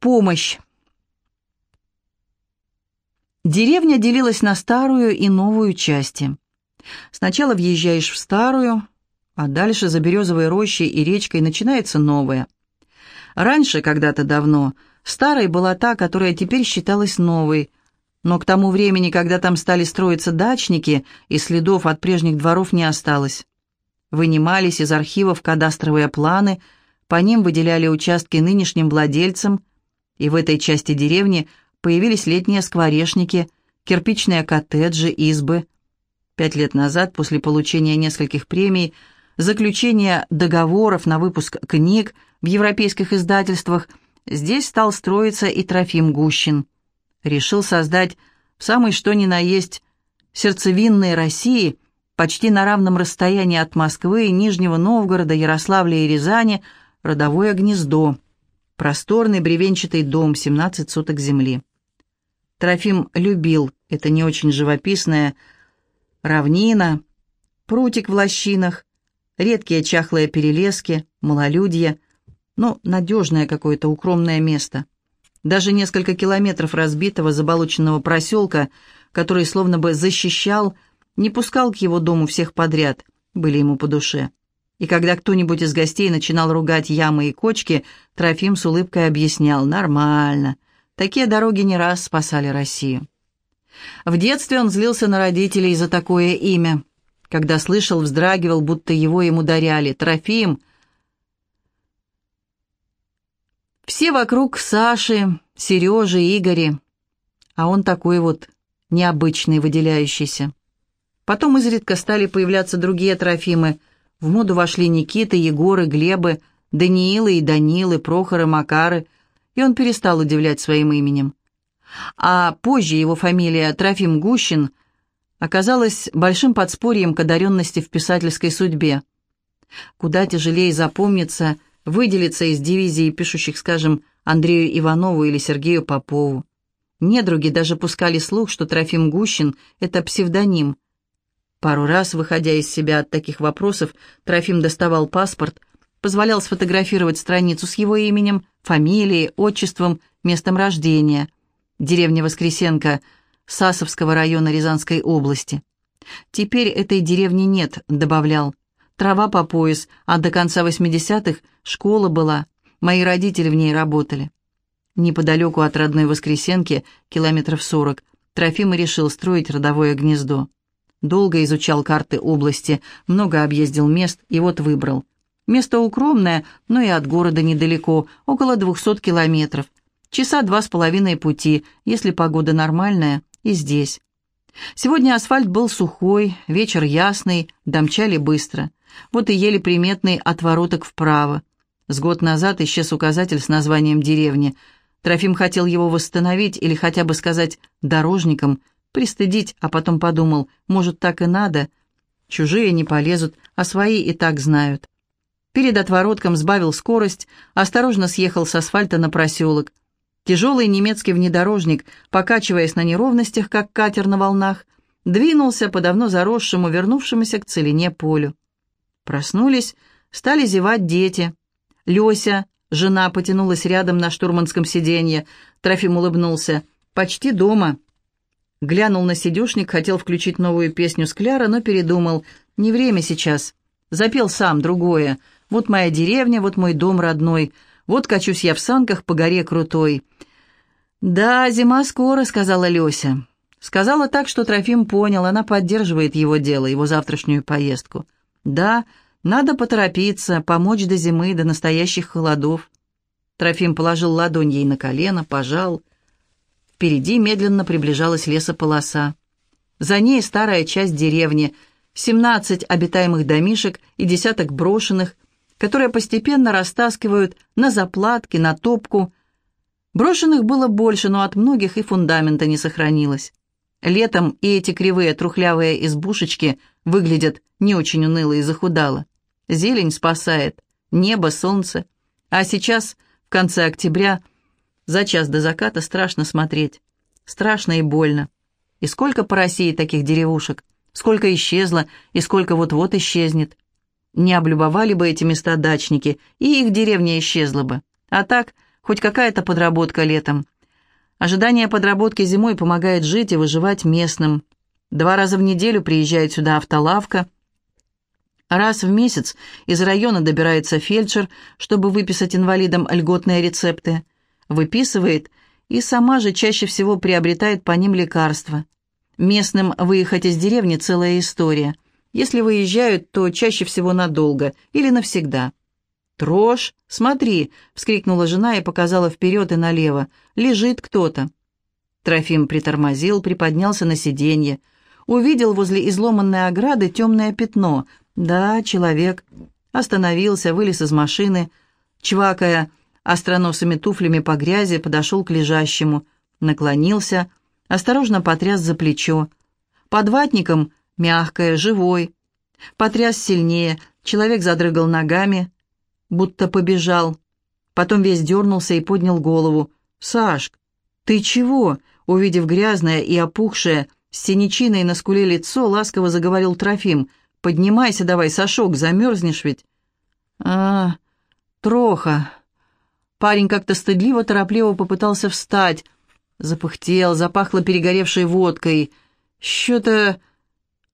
Помощь. Деревня делилась на старую и новую части. Сначала въезжаешь в старую, а дальше за березовой рощей и речкой начинается новая. Раньше, когда-то давно, старой была та, которая теперь считалась новой, но к тому времени, когда там стали строиться дачники, и следов от прежних дворов не осталось. Вынимались из архивов кадастровые планы, по ним выделяли участки нынешним владельцам, и в этой части деревни появились летние скворечники, кирпичные коттеджи, избы. Пять лет назад, после получения нескольких премий, заключения договоров на выпуск книг в европейских издательствах, здесь стал строиться и Трофим Гущин. Решил создать в самой что ни на есть сердцевинной России, почти на равном расстоянии от Москвы, Нижнего Новгорода, Ярославля и Рязани, родовое гнездо – Просторный бревенчатый дом, 17 соток земли. Трофим любил это не очень живописное равнина, прутик в лощинах, редкие чахлые перелески, малолюдье, но надежное какое-то укромное место. Даже несколько километров разбитого заболоченного проселка, который словно бы защищал, не пускал к его дому всех подряд, были ему по душе. И когда кто-нибудь из гостей начинал ругать ямы и кочки, Трофим с улыбкой объяснял «Нормально. Такие дороги не раз спасали Россию». В детстве он злился на родителей за такое имя. Когда слышал, вздрагивал, будто его ему даряли. «Трофим!» Все вокруг Саши, Сережи, Игори, а он такой вот необычный, выделяющийся. Потом изредка стали появляться другие Трофимы – в моду вошли Никиты, Егоры, Глебы, Даниилы и Данилы, Прохоры, Макары, и он перестал удивлять своим именем. А позже его фамилия Трофим Гущин оказалась большим подспорьем к одаренности в писательской судьбе. Куда тяжелее запомниться, выделиться из дивизии пишущих, скажем, Андрею Иванову или Сергею Попову. Недруги даже пускали слух, что Трофим Гущин — это псевдоним – Пару раз, выходя из себя от таких вопросов, Трофим доставал паспорт, позволял сфотографировать страницу с его именем, фамилией, отчеством, местом рождения. Деревня Воскресенка Сасовского района Рязанской области. «Теперь этой деревни нет», — добавлял. «Трава по пояс, а до конца 80-х школа была. Мои родители в ней работали». Неподалеку от родной Воскресенки, километров сорок, Трофим решил строить родовое гнездо. Долго изучал карты области, много объездил мест и вот выбрал. Место укромное, но и от города недалеко, около 200 километров. Часа два с половиной пути, если погода нормальная, и здесь. Сегодня асфальт был сухой, вечер ясный, домчали быстро. Вот и еле приметный отвороток вправо. С год назад исчез указатель с названием деревни. Трофим хотел его восстановить или хотя бы сказать «дорожникам», Пристыдить, а потом подумал, может, так и надо. Чужие не полезут, а свои и так знают. Перед отворотком сбавил скорость, осторожно съехал с асфальта на проселок. Тяжелый немецкий внедорожник, покачиваясь на неровностях, как катер на волнах, двинулся по давно заросшему, вернувшемуся к целине полю. Проснулись, стали зевать дети. Лёся, жена, потянулась рядом на штурманском сиденье. Трофим улыбнулся. «Почти дома». Глянул на сидюшник, хотел включить новую песню Скляра, но передумал. Не время сейчас. Запел сам другое. Вот моя деревня, вот мой дом родной. Вот качусь я в санках по горе крутой. «Да, зима скоро», — сказала Лёся. Сказала так, что Трофим понял, она поддерживает его дело, его завтрашнюю поездку. «Да, надо поторопиться, помочь до зимы, до настоящих холодов». Трофим положил ладонь ей на колено, пожал. Впереди медленно приближалась лесополоса. За ней старая часть деревни, 17 обитаемых домишек и десяток брошенных, которые постепенно растаскивают на заплатки, на топку. Брошенных было больше, но от многих и фундамента не сохранилось. Летом и эти кривые трухлявые избушечки выглядят не очень уныло и захудало. Зелень спасает, небо, солнце. А сейчас, в конце октября, за час до заката страшно смотреть. Страшно и больно. И сколько по России таких деревушек, сколько исчезло и сколько вот-вот исчезнет. Не облюбовали бы эти места дачники, и их деревня исчезла бы. А так, Хоть какая-то подработка летом. Ожидание подработки зимой помогает жить и выживать местным. Два раза в неделю приезжает сюда автолавка. Раз в месяц из района добирается фельдшер, чтобы выписать инвалидам льготные рецепты. Выписывает и сама же чаще всего приобретает по ним лекарства. Местным выехать из деревни целая история. Если выезжают, то чаще всего надолго или навсегда. «Трош, смотри!» — вскрикнула жена и показала вперед и налево. «Лежит кто-то». Трофим притормозил, приподнялся на сиденье. Увидел возле изломанной ограды темное пятно. Да, человек. Остановился, вылез из машины. Чвакая остроносыми туфлями по грязи, подошел к лежащему. Наклонился, осторожно потряс за плечо. Под ватником мягкое, живой. Потряс сильнее, человек задрыгал ногами, будто побежал. Потом весь дернулся и поднял голову. «Сашк, ты чего?» Увидев грязное и опухшее, с синячиной на скуле лицо, ласково заговорил Трофим. «Поднимайся давай, Сашок, замерзнешь ведь». «А, троха». Парень как-то стыдливо, торопливо попытался встать. Запыхтел, запахло перегоревшей водкой. Что-то...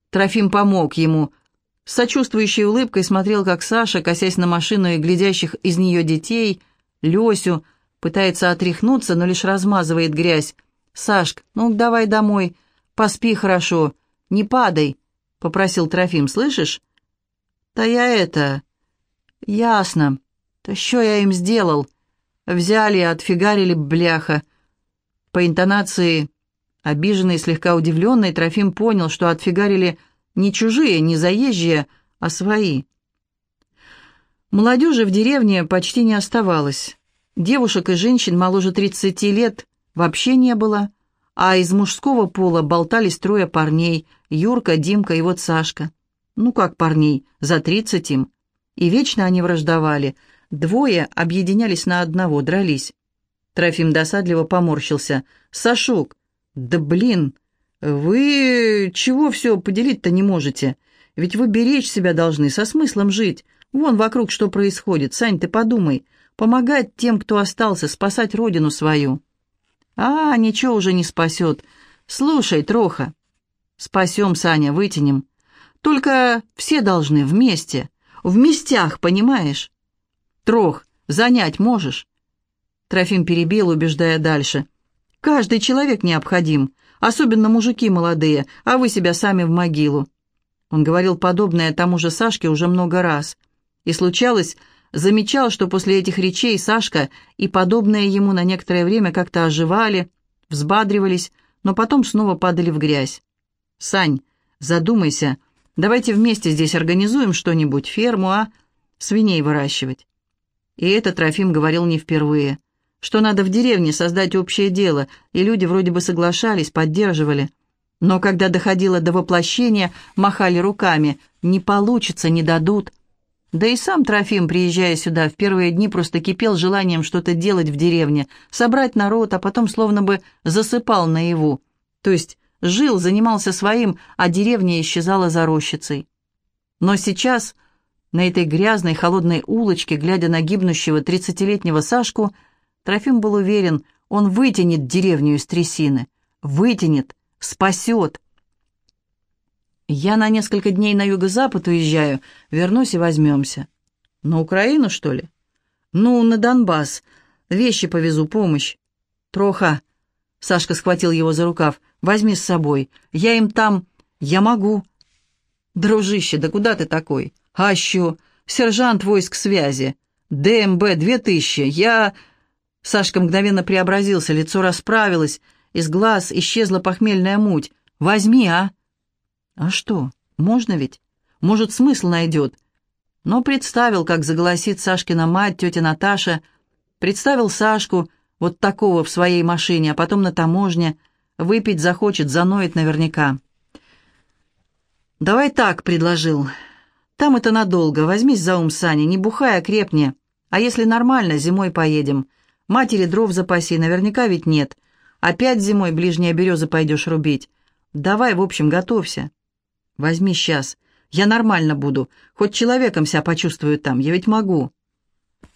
Трофим помог ему — с сочувствующей улыбкой смотрел, как Саша, косясь на машину и глядящих из нее детей, Лесю, пытается отряхнуться, но лишь размазывает грязь. «Сашк, ну давай домой, поспи хорошо, не падай», — попросил Трофим, слышишь? «Да я это...» «Ясно. Да что я им сделал? Взяли, отфигарили, бляха». По интонации, обиженный, слегка удивленный, Трофим понял, что отфигарили не чужие, не заезжие, а свои. Молодежи в деревне почти не оставалось. Девушек и женщин моложе 30 лет вообще не было, а из мужского пола болтались трое парней – Юрка, Димка и вот Сашка. Ну как парней, за 30 им. И вечно они враждовали. Двое объединялись на одного, дрались. Трофим досадливо поморщился. «Сашок, да блин!» «Вы чего все поделить-то не можете? Ведь вы беречь себя должны, со смыслом жить. Вон вокруг что происходит. Сань, ты подумай. Помогать тем, кто остался, спасать родину свою». «А, ничего уже не спасет. Слушай, Троха». «Спасем, Саня, вытянем. Только все должны вместе. В местях, понимаешь?» «Трох, занять можешь?» Трофим перебил, убеждая дальше. «Каждый человек необходим. Особенно мужики молодые, а вы себя сами в могилу». Он говорил подобное тому же Сашке уже много раз. И случалось, замечал, что после этих речей Сашка и подобные ему на некоторое время как-то оживали, взбадривались, но потом снова падали в грязь. «Сань, задумайся, давайте вместе здесь организуем что-нибудь, ферму, а? Свиней выращивать». И это Трофим говорил не впервые что надо в деревне создать общее дело, и люди вроде бы соглашались, поддерживали. Но когда доходило до воплощения, махали руками. Не получится, не дадут. Да и сам Трофим, приезжая сюда, в первые дни просто кипел желанием что-то делать в деревне, собрать народ, а потом словно бы засыпал наяву. То есть жил, занимался своим, а деревня исчезала за рощицей. Но сейчас, на этой грязной холодной улочке, глядя на гибнущего тридцатилетнего Сашку, Трофим был уверен, он вытянет деревню из трясины. Вытянет, спасет. Я на несколько дней на юго-запад уезжаю, вернусь и возьмемся. На Украину, что ли? Ну, на Донбасс. Вещи повезу, помощь. Троха. Сашка схватил его за рукав. Возьми с собой. Я им там... Я могу. Дружище, да куда ты такой? А еще сержант войск связи. ДМБ две тысячи. Я... Сашка мгновенно преобразился, лицо расправилось, из глаз исчезла похмельная муть. «Возьми, а!» «А что, можно ведь? Может, смысл найдет?» Но представил, как заголосит Сашкина мать, тетя Наташа. Представил Сашку, вот такого в своей машине, а потом на таможне. Выпить захочет, заноет наверняка. «Давай так», — предложил. «Там это надолго. Возьмись за ум, Саня, не бухай, а. А если нормально, зимой поедем. Матери дров запаси, наверняка ведь нет. Опять зимой ближние березы пойдешь рубить. Давай, в общем, готовься. Возьми сейчас. Я нормально буду. Хоть человеком себя почувствую там. Я ведь могу.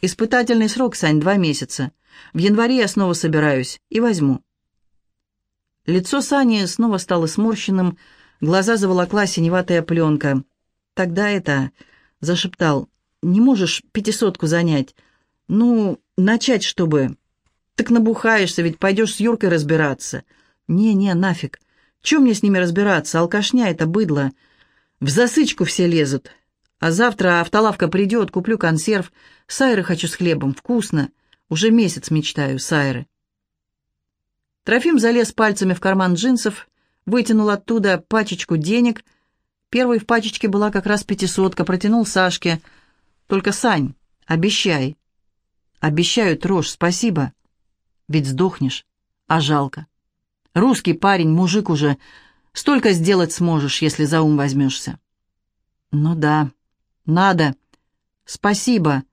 Испытательный срок, Сань, два месяца. В январе я снова собираюсь и возьму». Лицо Сани снова стало сморщенным, глаза заволокла синеватая пленка. «Тогда это...» — зашептал. «Не можешь пятисотку занять? Ну, начать, чтобы...» «Так набухаешься, ведь пойдешь с Юркой разбираться». «Не-не, нафиг. Чем мне с ними разбираться? Алкашня это быдло. В засычку все лезут. А завтра автолавка придет, куплю консерв. Сайры хочу с хлебом, вкусно. Уже месяц мечтаю, сайры». Трофим залез пальцами в карман джинсов, вытянул оттуда пачечку денег. Первой в пачечке была как раз пятисотка, протянул Сашке. «Только, Сань, обещай». «Обещаю, Трош, спасибо. Ведь сдохнешь, а жалко. Русский парень, мужик уже, столько сделать сможешь, если за ум возьмешься». «Ну да, надо. Спасибо».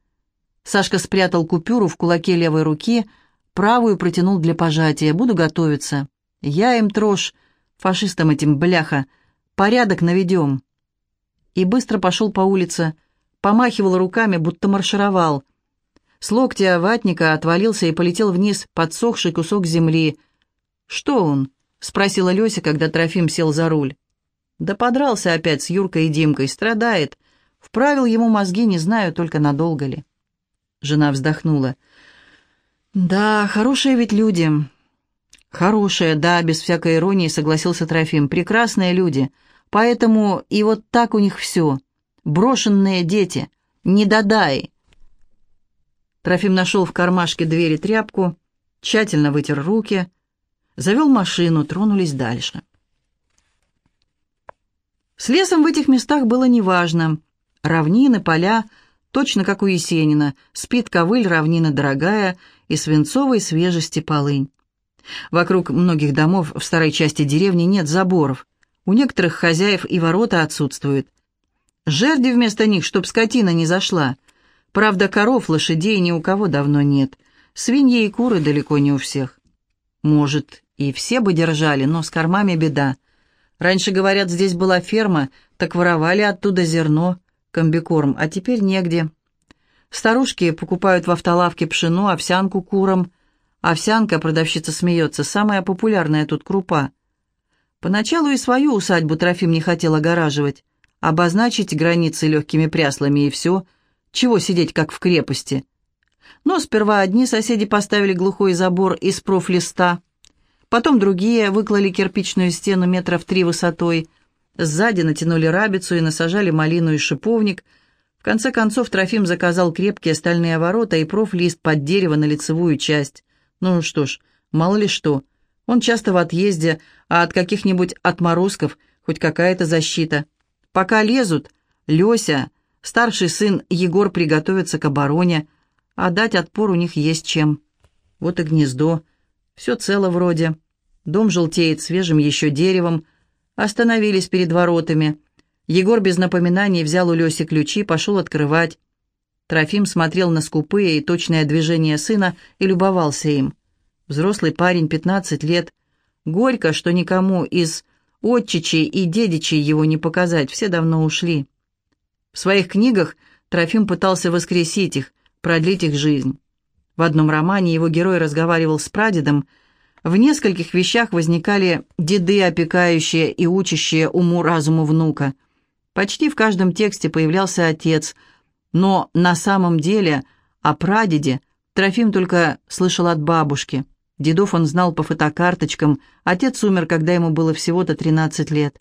Сашка спрятал купюру в кулаке левой руки, правую протянул для пожатия. «Буду готовиться. Я им трош, фашистам этим, бляха. Порядок наведем». И быстро пошел по улице, помахивал руками, будто маршировал. С локтя ватника отвалился и полетел вниз подсохший кусок земли. «Что он?» — спросила Лёся, когда Трофим сел за руль. «Да подрался опять с Юркой и Димкой, страдает. Вправил ему мозги, не знаю, только надолго ли». Жена вздохнула. «Да, хорошие ведь люди». «Хорошие, да», — без всякой иронии согласился Трофим. «Прекрасные люди. Поэтому и вот так у них все. Брошенные дети. Не дадай». Трофим нашел в кармашке двери тряпку, тщательно вытер руки, завел машину, тронулись дальше. С лесом в этих местах было неважно. Равнины, поля — точно как у Есенина, спит ковыль, равнина дорогая и свинцовой свежести полынь. Вокруг многих домов в старой части деревни нет заборов. У некоторых хозяев и ворота отсутствуют. Жерди вместо них, чтоб скотина не зашла. Правда, коров, лошадей ни у кого давно нет. Свиньи и куры далеко не у всех. Может, и все бы держали, но с кормами беда. Раньше, говорят, здесь была ферма, так воровали оттуда зерно комбикорм, а теперь негде. Старушки покупают в автолавке пшено, овсянку курам. Овсянка, продавщица смеется, самая популярная тут крупа. Поначалу и свою усадьбу Трофим не хотел огораживать. Обозначить границы легкими пряслами и все. Чего сидеть, как в крепости? Но сперва одни соседи поставили глухой забор из профлиста, потом другие выклали кирпичную стену метров три высотой — Сзади натянули рабицу и насажали малину и шиповник. В конце концов Трофим заказал крепкие стальные ворота и профлист под дерево на лицевую часть. Ну что ж, мало ли что. Он часто в отъезде, а от каких-нибудь отморозков хоть какая-то защита. Пока лезут, Лёся, старший сын Егор приготовится к обороне, а дать отпор у них есть чем. Вот и гнездо. Все цело вроде. Дом желтеет свежим еще деревом, Остановились перед воротами. Егор без напоминаний взял у Лёси ключи, пошел открывать. Трофим смотрел на скупые и точное движение сына и любовался им. Взрослый парень, 15 лет. Горько, что никому из отчичей и дедичей его не показать, все давно ушли. В своих книгах Трофим пытался воскресить их, продлить их жизнь. В одном романе его герой разговаривал с прадедом, в нескольких вещах возникали деды, опекающие и учащие уму-разуму внука. Почти в каждом тексте появлялся отец, но на самом деле о прадеде Трофим только слышал от бабушки. Дедов он знал по фотокарточкам, отец умер, когда ему было всего-то 13 лет.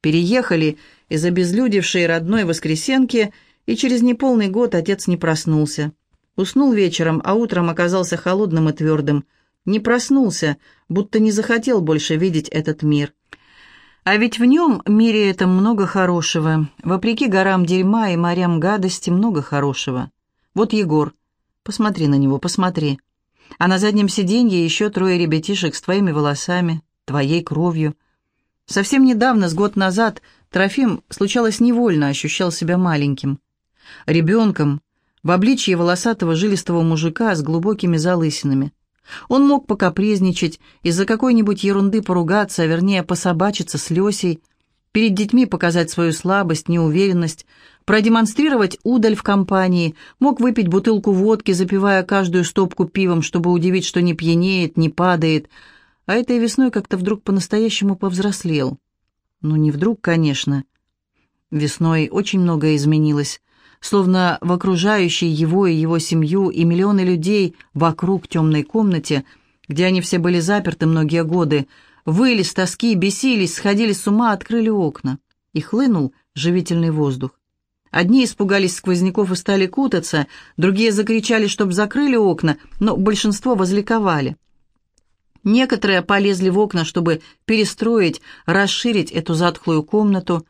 Переехали из обезлюдевшей родной Воскресенки, и через неполный год отец не проснулся. Уснул вечером, а утром оказался холодным и твердым – не проснулся, будто не захотел больше видеть этот мир. А ведь в нем, мире этом, много хорошего. Вопреки горам дерьма и морям гадости, много хорошего. Вот Егор. Посмотри на него, посмотри. А на заднем сиденье еще трое ребятишек с твоими волосами, твоей кровью. Совсем недавно, с год назад, Трофим, случалось невольно, ощущал себя маленьким. Ребенком, в обличье волосатого жилистого мужика с глубокими залысинами. Он мог покапризничать, из-за какой-нибудь ерунды поругаться, а вернее пособачиться с Лесей, перед детьми показать свою слабость, неуверенность, продемонстрировать удаль в компании, мог выпить бутылку водки, запивая каждую стопку пивом, чтобы удивить, что не пьянеет, не падает. А этой весной как-то вдруг по-настоящему повзрослел. Ну, не вдруг, конечно. Весной очень многое изменилось, словно в окружающей его и его семью и миллионы людей вокруг темной комнате, где они все были заперты многие годы, выли с тоски, бесились, сходили с ума, открыли окна. И хлынул живительный воздух. Одни испугались сквозняков и стали кутаться, другие закричали, чтоб закрыли окна, но большинство возликовали. Некоторые полезли в окна, чтобы перестроить, расширить эту затхлую комнату.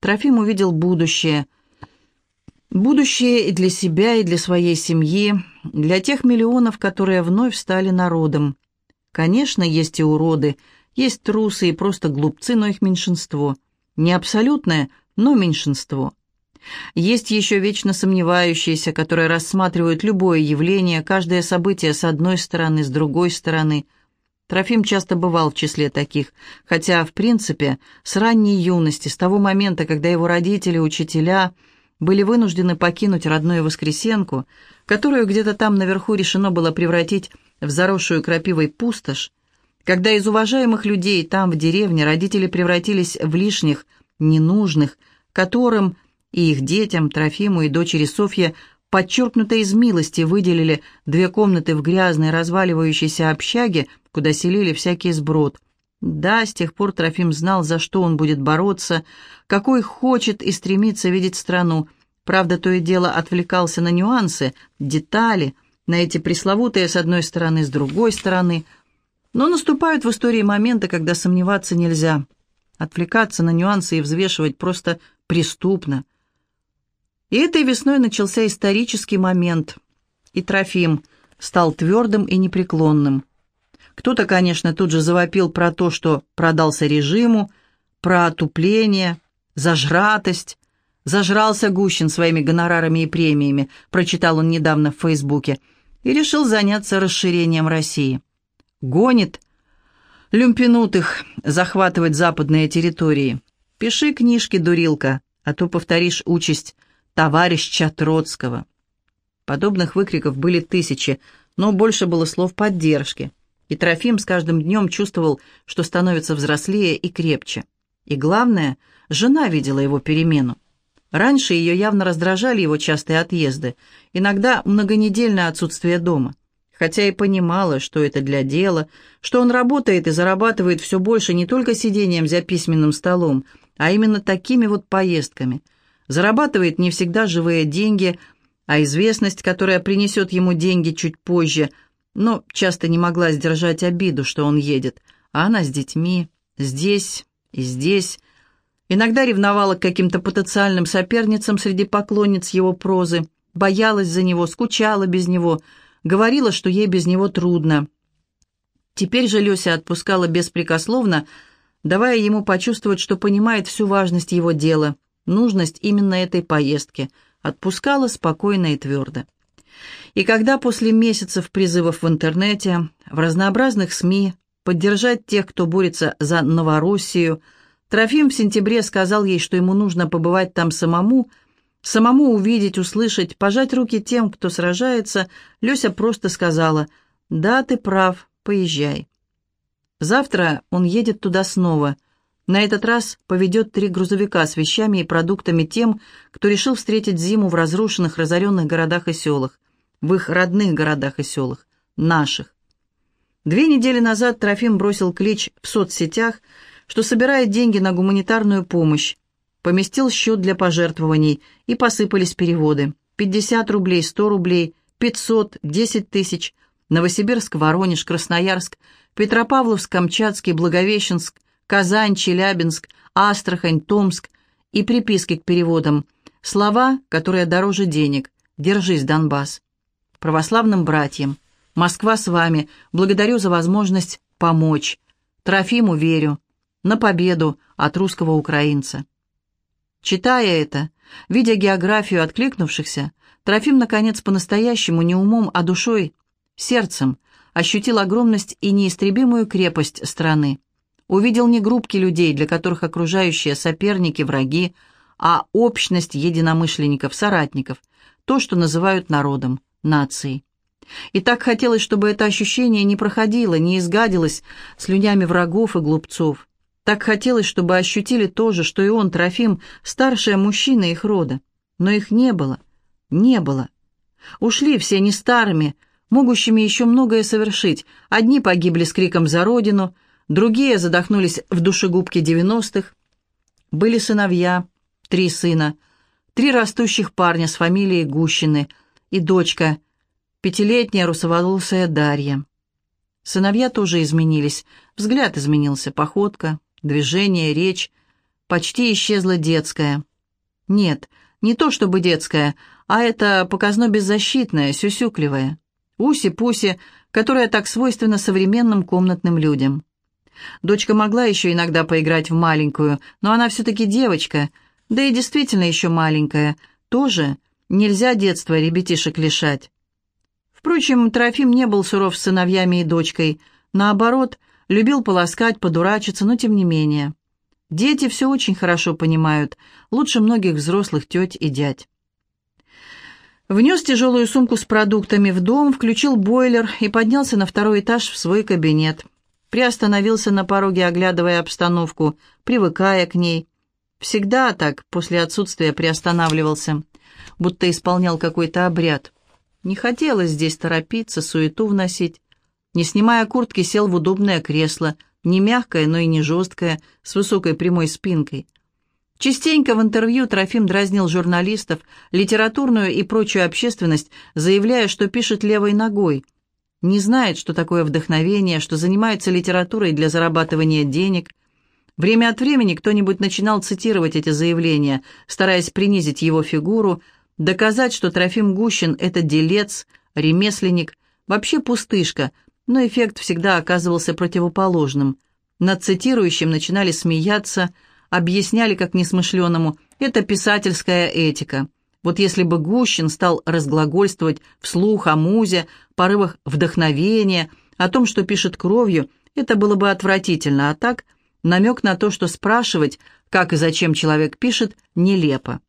Трофим увидел будущее. Будущее и для себя, и для своей семьи, для тех миллионов, которые вновь стали народом. Конечно, есть и уроды, есть трусы и просто глупцы, но их меньшинство. Не абсолютное, но меньшинство. Есть еще вечно сомневающиеся, которые рассматривают любое явление, каждое событие с одной стороны, с другой стороны. Трофим часто бывал в числе таких, хотя, в принципе, с ранней юности, с того момента, когда его родители, учителя, были вынуждены покинуть родную Воскресенку, которую где-то там наверху решено было превратить в заросшую крапивой пустошь, когда из уважаемых людей там, в деревне, родители превратились в лишних, ненужных, которым и их детям, Трофиму и дочери Софье, подчеркнуто из милости выделили две комнаты в грязной разваливающейся общаге, куда селили всякий сброд. Да, с тех пор Трофим знал, за что он будет бороться, какой хочет и стремится видеть страну. Правда, то и дело отвлекался на нюансы, детали, на эти пресловутые с одной стороны, с другой стороны. Но наступают в истории моменты, когда сомневаться нельзя. Отвлекаться на нюансы и взвешивать просто преступно. И этой весной начался исторический момент, и Трофим стал твердым и непреклонным. Кто-то, конечно, тут же завопил про то, что продался режиму, про отупление, зажратость. Зажрался Гущин своими гонорарами и премиями, прочитал он недавно в Фейсбуке, и решил заняться расширением России. Гонит люмпинутых захватывать западные территории. Пиши книжки, дурилка, а то повторишь участь товарища Троцкого. Подобных выкриков были тысячи, но больше было слов поддержки. И Трофим с каждым днем чувствовал, что становится взрослее и крепче. И главное, жена видела его перемену. Раньше ее явно раздражали его частые отъезды, иногда многонедельное отсутствие дома. Хотя и понимала, что это для дела, что он работает и зарабатывает все больше не только сидением за письменным столом, а именно такими вот поездками – зарабатывает не всегда живые деньги, а известность, которая принесет ему деньги чуть позже, но часто не могла сдержать обиду, что он едет, а она с детьми, здесь и здесь. Иногда ревновала к каким-то потенциальным соперницам среди поклонниц его прозы, боялась за него, скучала без него, говорила, что ей без него трудно. Теперь же Леся отпускала беспрекословно, давая ему почувствовать, что понимает всю важность его дела – нужность именно этой поездки, отпускала спокойно и твердо. И когда после месяцев призывов в интернете, в разнообразных СМИ, поддержать тех, кто борется за Новороссию, Трофим в сентябре сказал ей, что ему нужно побывать там самому, самому увидеть, услышать, пожать руки тем, кто сражается, Леся просто сказала «Да, ты прав, поезжай». Завтра он едет туда снова – на этот раз поведет три грузовика с вещами и продуктами тем, кто решил встретить зиму в разрушенных, разоренных городах и селах, в их родных городах и селах, наших. Две недели назад Трофим бросил клич в соцсетях, что собирает деньги на гуманитарную помощь, поместил счет для пожертвований, и посыпались переводы. 50 рублей, 100 рублей, 500, 10 тысяч, Новосибирск, Воронеж, Красноярск, Петропавловск, Камчатский, Благовещенск – Казань, Челябинск, Астрахань, Томск и приписки к переводам. Слова, которые дороже денег. Держись, Донбасс. Православным братьям. Москва с вами. Благодарю за возможность помочь. Трофиму верю. На победу от русского украинца. Читая это, видя географию откликнувшихся, Трофим, наконец, по-настоящему не умом, а душой, сердцем, ощутил огромность и неистребимую крепость страны увидел не группки людей, для которых окружающие соперники, враги, а общность единомышленников, соратников, то, что называют народом, нацией. И так хотелось, чтобы это ощущение не проходило, не изгадилось слюнями врагов и глупцов. Так хотелось, чтобы ощутили то же, что и он, Трофим, старшая мужчина их рода. Но их не было, не было. Ушли все не старыми, могущими еще многое совершить. Одни погибли с криком «За Родину!», другие задохнулись в душегубке девяностых. Были сыновья, три сына, три растущих парня с фамилией Гущины и дочка, пятилетняя русоволосая Дарья. Сыновья тоже изменились, взгляд изменился, походка, движение, речь. Почти исчезла детская. Нет, не то чтобы детская, а это показно беззащитное, сюсюкливое. Уси-пуси, которое так свойственно современным комнатным людям. Дочка могла еще иногда поиграть в маленькую, но она все-таки девочка, да и действительно еще маленькая. Тоже нельзя детство ребятишек лишать. Впрочем, Трофим не был суров с сыновьями и дочкой. Наоборот, любил полоскать, подурачиться, но тем не менее. Дети все очень хорошо понимают, лучше многих взрослых теть и дядь. Внес тяжелую сумку с продуктами в дом, включил бойлер и поднялся на второй этаж в свой кабинет. Приостановился на пороге, оглядывая обстановку, привыкая к ней. Всегда так, после отсутствия приостанавливался, будто исполнял какой-то обряд. Не хотелось здесь торопиться, суету вносить. Не снимая куртки, сел в удобное кресло, не мягкое, но и не жесткое, с высокой прямой спинкой – Частенько в интервью Трофим дразнил журналистов, литературную и прочую общественность, заявляя, что пишет левой ногой. Не знает, что такое вдохновение, что занимается литературой для зарабатывания денег. Время от времени кто-нибудь начинал цитировать эти заявления, стараясь принизить его фигуру, доказать, что Трофим Гущин – это делец, ремесленник, вообще пустышка, но эффект всегда оказывался противоположным. Над цитирующим начинали смеяться – объясняли как несмышленому, это писательская этика. Вот если бы Гущин стал разглагольствовать вслух о музе, порывах вдохновения, о том, что пишет кровью, это было бы отвратительно, а так намек на то, что спрашивать, как и зачем человек пишет, нелепо.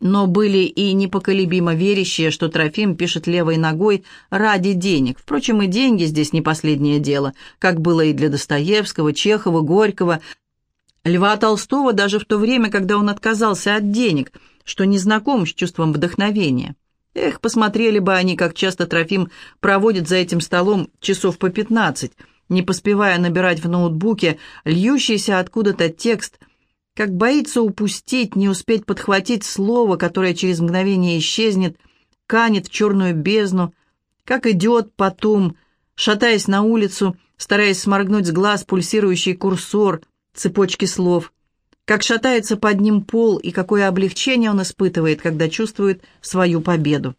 Но были и непоколебимо верящие, что Трофим пишет левой ногой ради денег. Впрочем, и деньги здесь не последнее дело, как было и для Достоевского, Чехова, Горького, Льва Толстого даже в то время, когда он отказался от денег, что не знаком с чувством вдохновения. Эх, посмотрели бы они, как часто Трофим проводит за этим столом часов по пятнадцать, не поспевая набирать в ноутбуке льющийся откуда-то текст, как боится упустить, не успеть подхватить слово, которое через мгновение исчезнет, канет в черную бездну, как идет потом, шатаясь на улицу, стараясь сморгнуть с глаз пульсирующий курсор – цепочки слов, как шатается под ним пол и какое облегчение он испытывает, когда чувствует свою победу.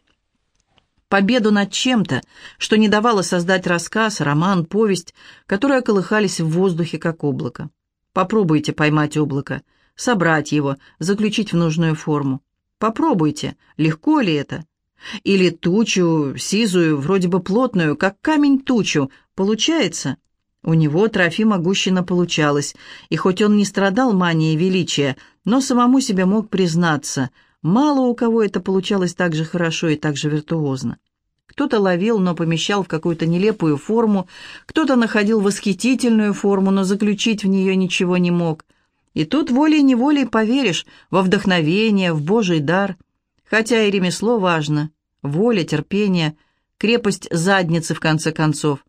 Победу над чем-то, что не давало создать рассказ, роман, повесть, которые колыхались в воздухе, как облако. Попробуйте поймать облако, собрать его, заключить в нужную форму. Попробуйте, легко ли это? Или тучу, сизую, вроде бы плотную, как камень тучу, получается? У него, Трофима Гущина, получалось, и хоть он не страдал манией величия, но самому себе мог признаться, мало у кого это получалось так же хорошо и так же виртуозно. Кто-то ловил, но помещал в какую-то нелепую форму, кто-то находил восхитительную форму, но заключить в нее ничего не мог. И тут волей-неволей поверишь во вдохновение, в Божий дар. Хотя и ремесло важно, воля, терпение, крепость задницы, в конце концов.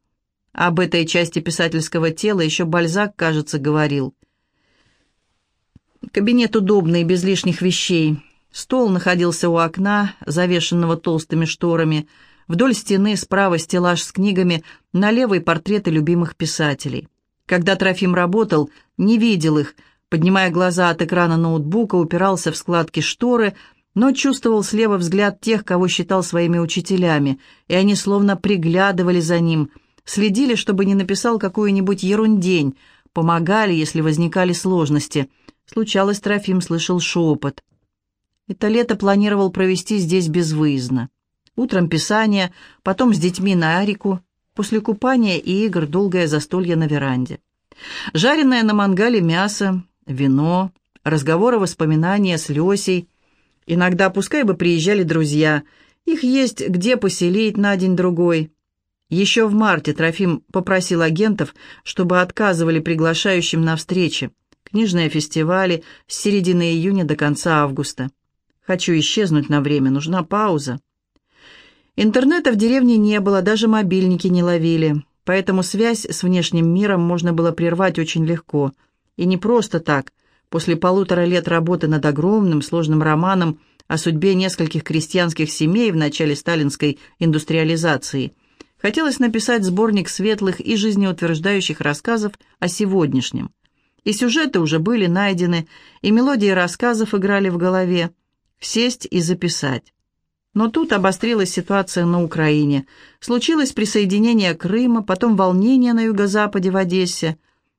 Об этой части писательского тела еще Бальзак, кажется, говорил. Кабинет удобный, без лишних вещей. Стол находился у окна, завешенного толстыми шторами. Вдоль стены справа стеллаж с книгами, на левой портреты любимых писателей. Когда Трофим работал, не видел их, поднимая глаза от экрана ноутбука, упирался в складки шторы, но чувствовал слева взгляд тех, кого считал своими учителями, и они словно приглядывали за ним – следили, чтобы не написал какую-нибудь ерундень, помогали, если возникали сложности. Случалось, Трофим слышал шепот. Это лето планировал провести здесь безвыездно. Утром писание, потом с детьми на Арику, после купания и игр долгое застолье на веранде. Жареное на мангале мясо, вино, разговоры, воспоминания с Лесей. Иногда пускай бы приезжали друзья. Их есть где поселить на день-другой. Еще в марте Трофим попросил агентов, чтобы отказывали приглашающим на встречи. Книжные фестивали с середины июня до конца августа. Хочу исчезнуть на время, нужна пауза. Интернета в деревне не было, даже мобильники не ловили, поэтому связь с внешним миром можно было прервать очень легко. И не просто так. После полутора лет работы над огромным сложным романом о судьбе нескольких крестьянских семей в начале сталинской индустриализации хотелось написать сборник светлых и жизнеутверждающих рассказов о сегодняшнем. И сюжеты уже были найдены, и мелодии рассказов играли в голове. Сесть и записать. Но тут обострилась ситуация на Украине. Случилось присоединение Крыма, потом волнение на юго-западе в Одессе.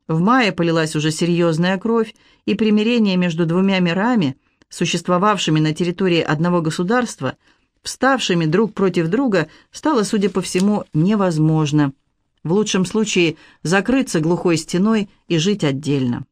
В мае полилась уже серьезная кровь, и примирение между двумя мирами, существовавшими на территории одного государства, вставшими друг против друга, стало, судя по всему, невозможно. В лучшем случае закрыться глухой стеной и жить отдельно.